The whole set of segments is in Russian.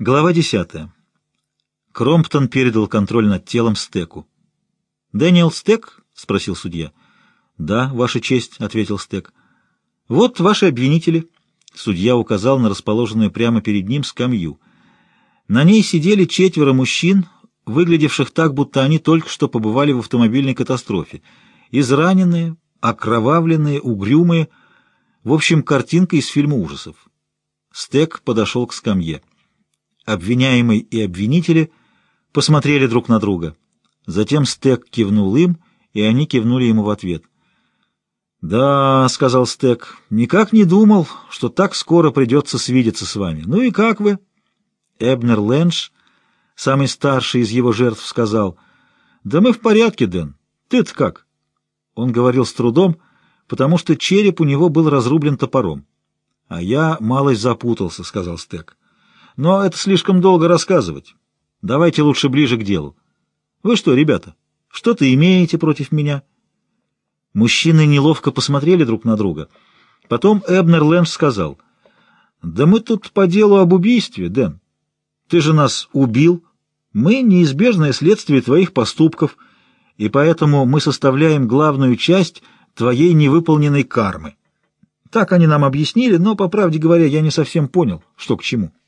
Глава 10. Кромптон передал контроль над телом Стеку. «Дэниел Стек?» — спросил судья. «Да, Ваша честь», — ответил Стек. «Вот ваши обвинители». Судья указал на расположенную прямо перед ним скамью. На ней сидели четверо мужчин, выглядевших так, будто они только что побывали в автомобильной катастрофе. Израненные, окровавленные, угрюмые. В общем, картинка из фильма ужасов. Стек подошел к скамье. Обвиняемый и обвинители посмотрели друг на друга. Затем Стек кивнул им, и они кивнули ему в ответ. «Да», — сказал Стек, — «никак не думал, что так скоро придется свидеться с вами. Ну и как вы?» Эбнер Лэнш, самый старший из его жертв, сказал, «Да мы в порядке, Дэн. Ты-то как?» Он говорил с трудом, потому что череп у него был разрублен топором. «А я малость запутался», — сказал Стек. Но это слишком долго рассказывать. Давайте лучше ближе к делу. Вы что, ребята, что-то имеете против меня?» Мужчины неловко посмотрели друг на друга. Потом Эбнер Лэнш сказал, «Да мы тут по делу об убийстве, Дэн. Ты же нас убил. Мы — неизбежное следствие твоих поступков, и поэтому мы составляем главную часть твоей невыполненной кармы». Так они нам объяснили, но, по правде говоря, я не совсем понял, что к чему. —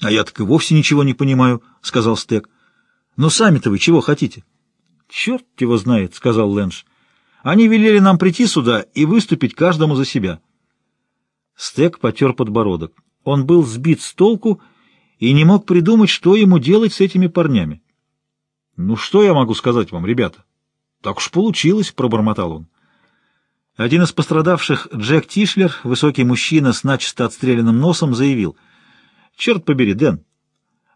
А я так и вовсе ничего не понимаю, — сказал Стек. — Но сами-то вы чего хотите? — Черт его знает, — сказал Лэнш. — Они велели нам прийти сюда и выступить каждому за себя. Стек потер подбородок. Он был сбит с толку и не мог придумать, что ему делать с этими парнями. — Ну что я могу сказать вам, ребята? — Так уж получилось, — пробормотал он. Один из пострадавших, Джек Тишлер, высокий мужчина с начисто отстрелянным носом, заявил — Черт побери, Дэн,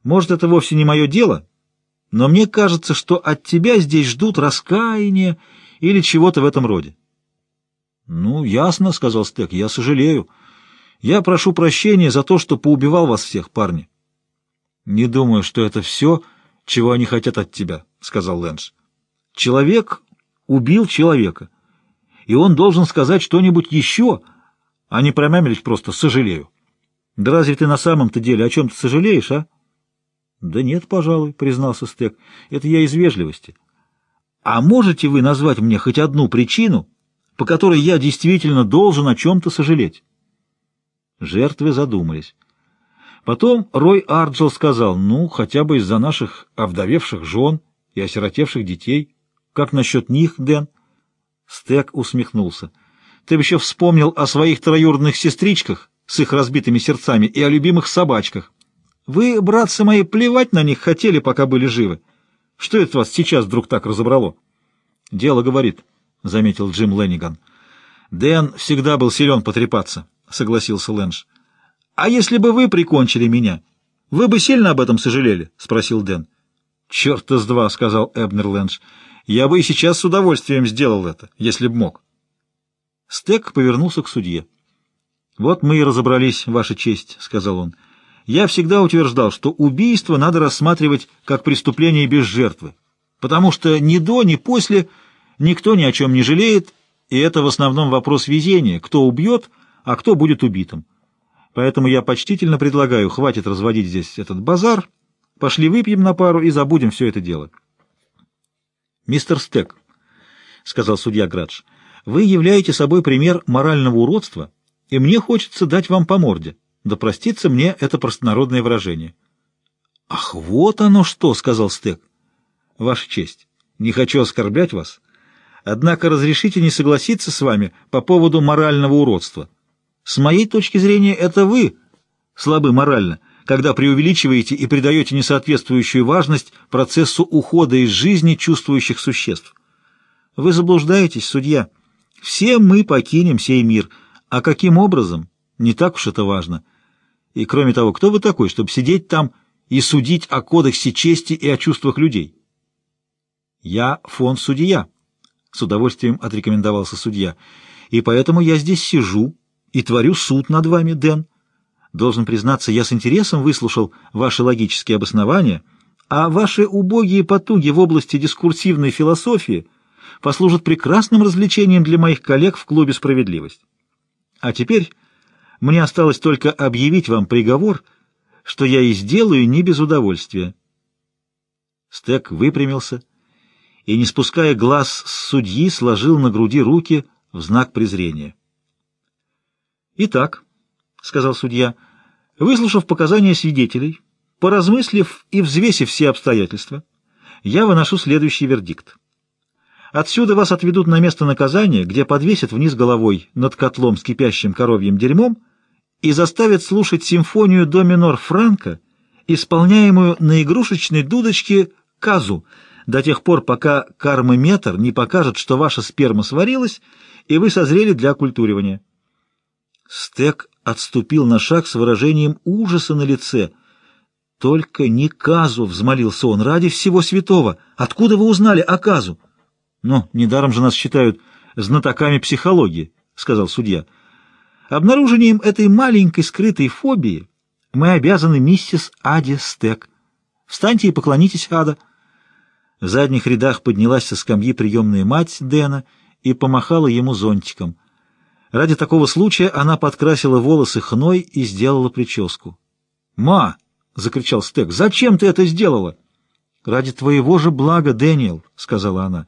может, это вовсе не мое дело, но мне кажется, что от тебя здесь ждут раскаяния или чего-то в этом роде. — Ну, ясно, — сказал Стек, — я сожалею. Я прошу прощения за то, что поубивал вас всех, парни. — Не думаю, что это все, чего они хотят от тебя, — сказал Лэнс. — Человек убил человека, и он должен сказать что-нибудь еще, а не промямлить просто «сожалею». Да разве ты на самом-то деле о чем-то сожалеешь, а? Да нет, пожалуй, признался Стек. Это я из вежливости. А можете вы назвать мне хоть одну причину, по которой я действительно должен о чем-то сожалеть? Жертвы задумались. Потом Рой Арджел сказал, ну, хотя бы из-за наших овдовевших жен и осиротевших детей. Как насчет них, Дэн? Стек усмехнулся. Ты еще вспомнил о своих троюродных сестричках, с их разбитыми сердцами и о любимых собачках. Вы, братцы мои, плевать на них хотели, пока были живы. Что это вас сейчас вдруг так разобрало? — Дело говорит, — заметил Джим Ленниган. — Дэн всегда был силен потрепаться, — согласился Лэнш. — А если бы вы прикончили меня, вы бы сильно об этом сожалели? — спросил Дэн. — Черт с два, — сказал Эбнер Лэнш. — Я бы и сейчас с удовольствием сделал это, если б мог. Стек повернулся к судье. «Вот мы и разобрались, Ваша честь», — сказал он. «Я всегда утверждал, что убийство надо рассматривать как преступление без жертвы, потому что ни до, ни после никто ни о чем не жалеет, и это в основном вопрос везения, кто убьет, а кто будет убитым. Поэтому я почтительно предлагаю, хватит разводить здесь этот базар, пошли выпьем на пару и забудем все это дело». «Мистер Стек», — сказал судья Градж, — «вы являете собой пример морального уродства» и мне хочется дать вам по морде. Да простится мне это простонародное выражение. — Ах, вот оно что! — сказал Стек. — Ваша честь, не хочу оскорблять вас, однако разрешите не согласиться с вами по поводу морального уродства. С моей точки зрения, это вы слабы морально, когда преувеличиваете и придаете несоответствующую важность процессу ухода из жизни чувствующих существ. Вы заблуждаетесь, судья. Все мы покинем сей мир — а каким образом? Не так уж это важно. И кроме того, кто вы такой, чтобы сидеть там и судить о кодексе чести и о чувствах людей? Я фонд-судья, с удовольствием отрекомендовался судья, и поэтому я здесь сижу и творю суд над вами, Дэн. Должен признаться, я с интересом выслушал ваши логические обоснования, а ваши убогие потуги в области дискурсивной философии послужат прекрасным развлечением для моих коллег в клубе «Справедливость». А теперь мне осталось только объявить вам приговор, что я и сделаю не без удовольствия. Стек выпрямился и, не спуская глаз с судьи, сложил на груди руки в знак презрения. «Итак», — сказал судья, — «выслушав показания свидетелей, поразмыслив и взвесив все обстоятельства, я выношу следующий вердикт. Отсюда вас отведут на место наказания, где подвесят вниз головой над котлом с кипящим коровьим дерьмом и заставят слушать симфонию до минор Франка, исполняемую на игрушечной дудочке казу, до тех пор, пока кармометр не покажет, что ваша сперма сварилась, и вы созрели для оккультуривания. Стек отступил на шаг с выражением ужаса на лице. «Только не казу!» — взмолился он. «Ради всего святого! Откуда вы узнали о казу?» «Ну, недаром же нас считают знатоками психологии», — сказал судья. «Обнаружением этой маленькой скрытой фобии мы обязаны миссис Аде Стек. Встаньте и поклонитесь, Ада». В задних рядах поднялась со скамьи приемная мать Дэна и помахала ему зонтиком. Ради такого случая она подкрасила волосы хной и сделала прическу. «Ма!» — закричал Стек. «Зачем ты это сделала?» «Ради твоего же блага, Дэниел», — сказала она.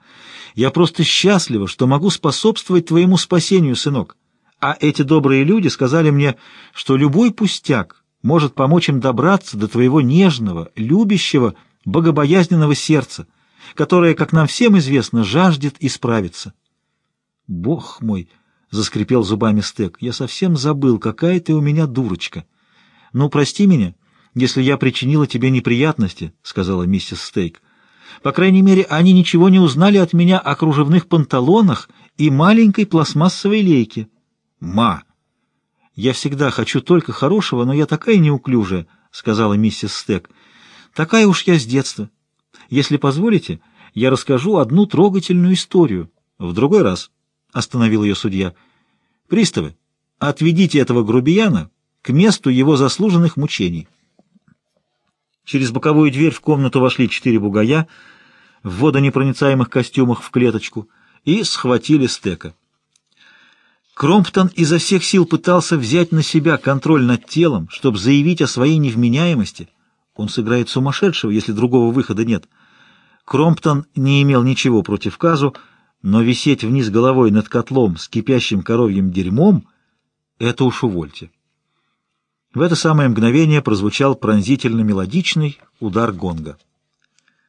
«Я просто счастлива, что могу способствовать твоему спасению, сынок. А эти добрые люди сказали мне, что любой пустяк может помочь им добраться до твоего нежного, любящего, богобоязненного сердца» которая, как нам всем известно, жаждет исправиться. «Бог мой!» — заскрипел зубами Стек. «Я совсем забыл, какая ты у меня дурочка. Ну, прости меня, если я причинила тебе неприятности», — сказала миссис Стейк. «По крайней мере, они ничего не узнали от меня о кружевных панталонах и маленькой пластмассовой лейке». «Ма!» «Я всегда хочу только хорошего, но я такая неуклюжая», — сказала миссис Стек. «Такая уж я с детства». Если позволите, я расскажу одну трогательную историю. В другой раз, — остановил ее судья. Приставы, отведите этого грубияна к месту его заслуженных мучений. Через боковую дверь в комнату вошли четыре бугая в водонепроницаемых костюмах в клеточку и схватили стека. Кромптон изо всех сил пытался взять на себя контроль над телом, чтобы заявить о своей невменяемости. Он сыграет сумасшедшего, если другого выхода нет — Кромптон не имел ничего против Казу, но висеть вниз головой над котлом с кипящим коровьим дерьмом — это уж увольте. В это самое мгновение прозвучал пронзительно-мелодичный удар гонга.